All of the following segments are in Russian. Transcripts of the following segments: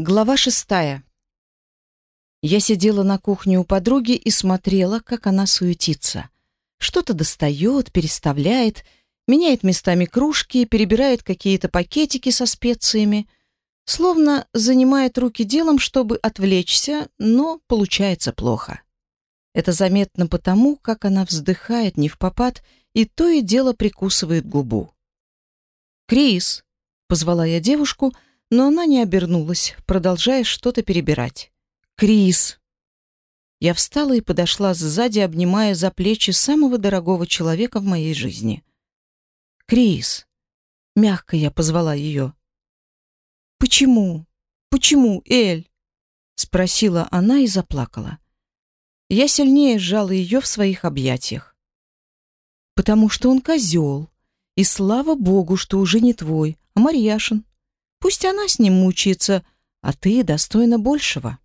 Глава шестая. Я сидела на кухне у подруги и смотрела, как она суетится. Что-то достает, переставляет, меняет местами кружки, перебирает какие-то пакетики со специями. Словно занимает руки делом, чтобы отвлечься, но получается плохо. Это заметно потому, как она вздыхает не в попад и то и дело прикусывает губу. «Крис!» — позвала я девушку — но она не обернулась, продолжая что-то перебирать. «Крис!» Я встала и подошла сзади, обнимая за плечи самого дорогого человека в моей жизни. «Крис!» Мягко я позвала ее. «Почему? Почему, Эль?» Спросила она и заплакала. Я сильнее сжала ее в своих объятиях. «Потому что он козел, и слава богу, что уже не твой, а Марьяшин. Пусть она с ним мучается, а ты достойна большего.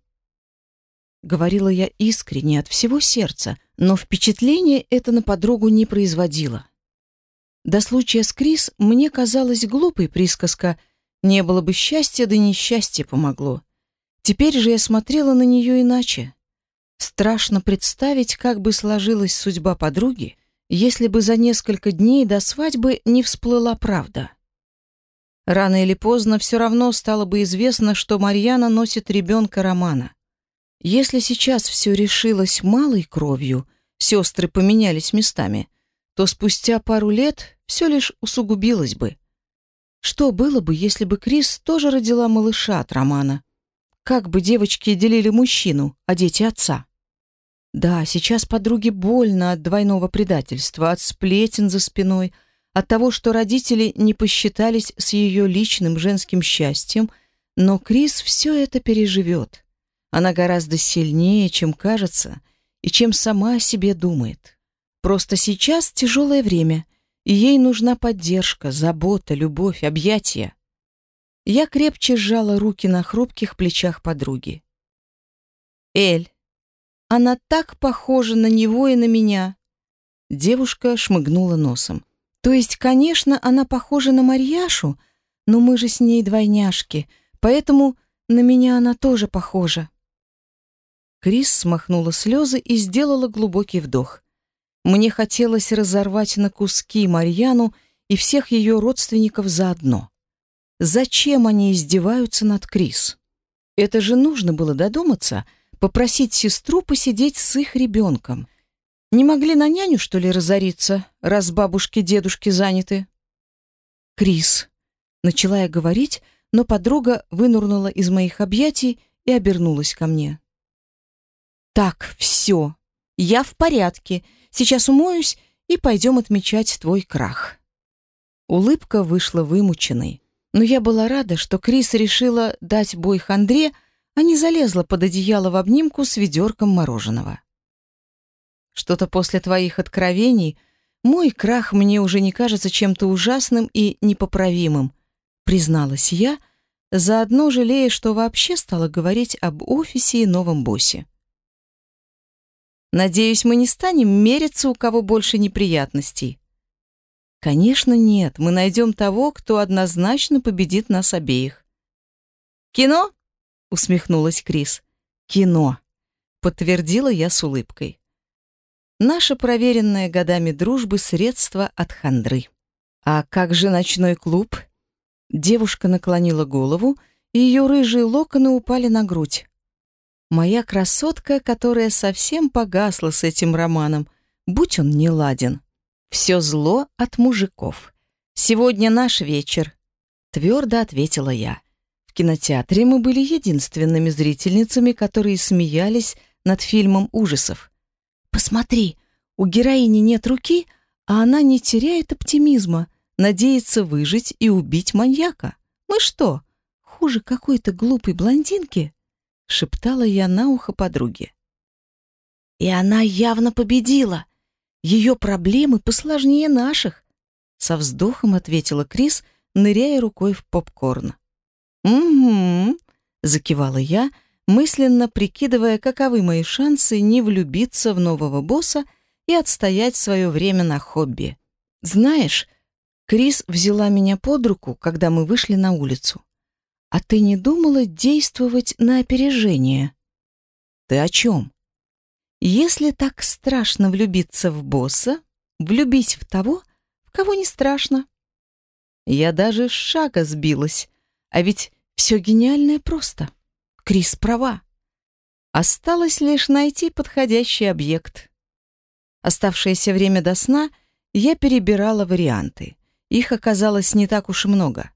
Говорила я искренне от всего сердца, но впечатление это на подругу не производило. До случая с Крис мне казалась глупой присказка «не было бы счастья, да несчастье помогло». Теперь же я смотрела на нее иначе. Страшно представить, как бы сложилась судьба подруги, если бы за несколько дней до свадьбы не всплыла правда. Рано или поздно все равно стало бы известно, что Марьяна носит ребенка Романа. Если сейчас все решилось малой кровью, сестры поменялись местами, то спустя пару лет все лишь усугубилось бы. Что было бы, если бы Крис тоже родила малыша от Романа? Как бы девочки делили мужчину, а дети отца? Да, сейчас подруге больно от двойного предательства, от сплетен за спиной, от того, что родители не посчитались с ее личным женским счастьем, но Крис все это переживет. Она гораздо сильнее, чем кажется, и чем сама о себе думает. Просто сейчас тяжелое время, и ей нужна поддержка, забота, любовь, объятия. Я крепче сжала руки на хрупких плечах подруги. «Эль, она так похожа на него и на меня!» Девушка шмыгнула носом. То есть, конечно, она похожа на Марьяшу, но мы же с ней двойняшки, поэтому на меня она тоже похожа. Крис смахнула слезы и сделала глубокий вдох. Мне хотелось разорвать на куски Марьяну и всех ее родственников заодно. Зачем они издеваются над Крис? Это же нужно было додуматься, попросить сестру посидеть с их ребенком. Не могли на няню, что ли, разориться, раз бабушки-дедушки заняты? Крис. Начала я говорить, но подруга вынурнула из моих объятий и обернулась ко мне. Так, все. Я в порядке. Сейчас умоюсь и пойдем отмечать твой крах. Улыбка вышла вымученной, но я была рада, что Крис решила дать бой хандре, а не залезла под одеяло в обнимку с ведерком мороженого. Что-то после твоих откровений мой крах мне уже не кажется чем-то ужасным и непоправимым, призналась я, заодно жалея, что вообще стала говорить об офисе и новом боссе. Надеюсь, мы не станем мериться, у кого больше неприятностей. Конечно, нет. Мы найдем того, кто однозначно победит нас обеих. Кино? усмехнулась Крис. Кино, подтвердила я с улыбкой. Наша проверенная годами дружбы средство от хандры. А как же ночной клуб? Девушка наклонила голову, и ее рыжие локоны упали на грудь. Моя красотка, которая совсем погасла с этим романом, будь он не ладен. Все зло от мужиков. Сегодня наш вечер, твердо ответила я. В кинотеатре мы были единственными зрительницами, которые смеялись над фильмом ужасов. Посмотри, у героини нет руки, а она не теряет оптимизма, надеется выжить и убить маньяка. Мы что, хуже какой-то глупой блондинки? шептала я на ухо подруге. И она явно победила. Ее проблемы посложнее наших, со вздохом ответила Крис, ныряя рукой в попкорн. Угу, закивала я, мысленно прикидывая, каковы мои шансы не влюбиться в нового босса и отстоять свое время на хобби. Знаешь, Крис взяла меня под руку, когда мы вышли на улицу. А ты не думала действовать на опережение? Ты о чем? Если так страшно влюбиться в босса, влюбись в того, в кого не страшно. Я даже с шага сбилась, а ведь все гениальное просто. Крис права. Осталось лишь найти подходящий объект. Оставшееся время до сна я перебирала варианты. Их оказалось не так уж и много.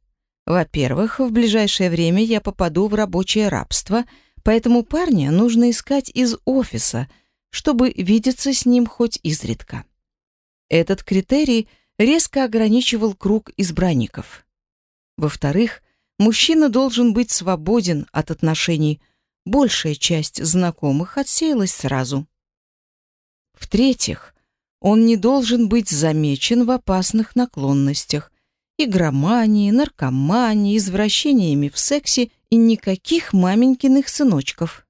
Во-первых, в ближайшее время я попаду в рабочее рабство, поэтому парня нужно искать из офиса, чтобы видеться с ним хоть изредка. Этот критерий резко ограничивал круг избранников. Во-вторых, мужчина должен быть свободен от отношений. Большая часть знакомых отсеялась сразу. В-третьих, он не должен быть замечен в опасных наклонностях, игромании, наркомании, извращениями в сексе и никаких маменькиных сыночков.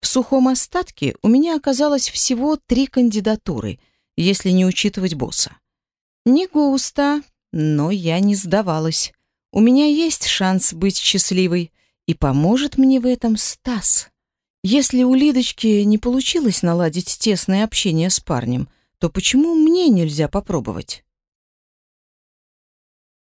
В сухом остатке у меня оказалось всего три кандидатуры, если не учитывать босса. Не густо, но я не сдавалась. У меня есть шанс быть счастливой, и поможет мне в этом Стас. Если у Лидочки не получилось наладить тесное общение с парнем, то почему мне нельзя попробовать?